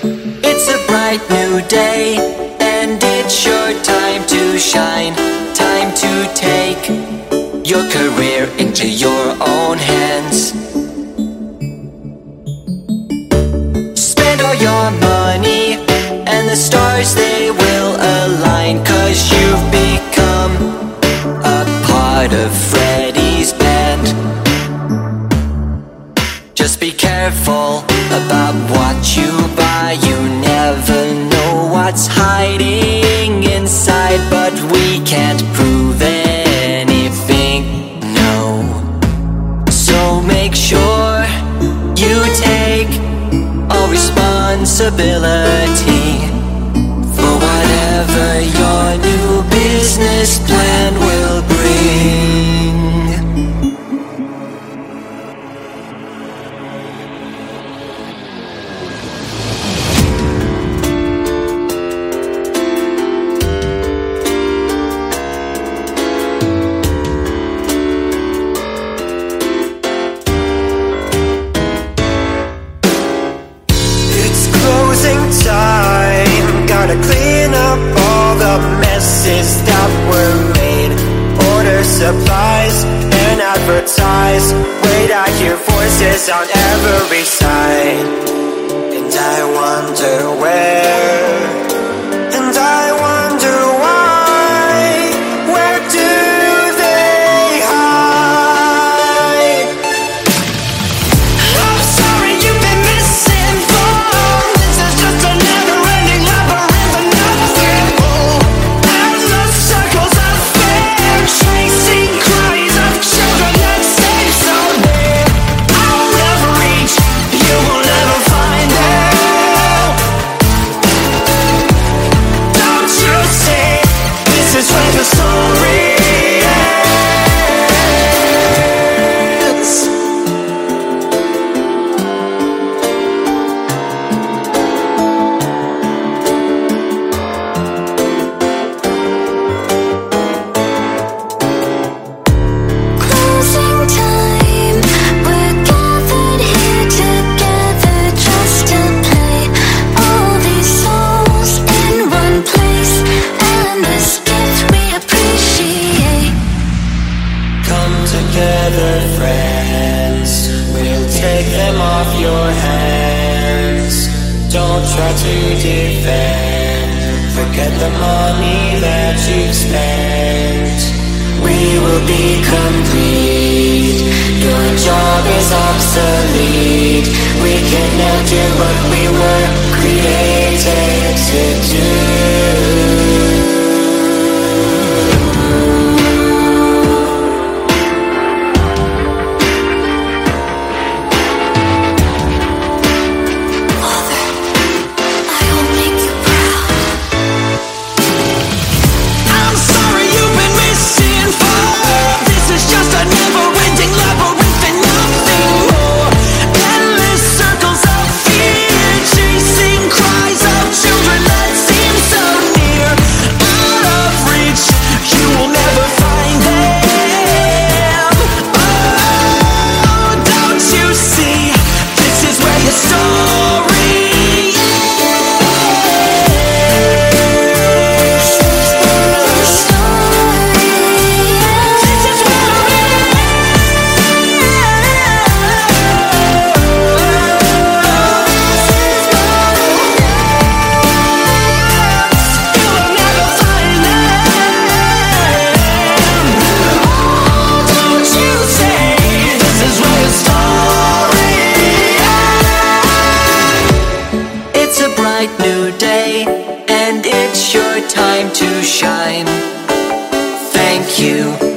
It's a bright new day, and it's your time to shine. Time to take your career into your own hands. Spend all your money, and the stars they will align. Cause you've careful about what you buy. You never know what's hiding inside, but we can't prove anything. No. So make sure you take all responsibility for whatever your new business plan will bring. Supplies and advertise. Wait, I hear voices on every side. And I wonder where. Don't try to defend. Forget the money that you've spent. We will be complete. Your job is obsolete. you.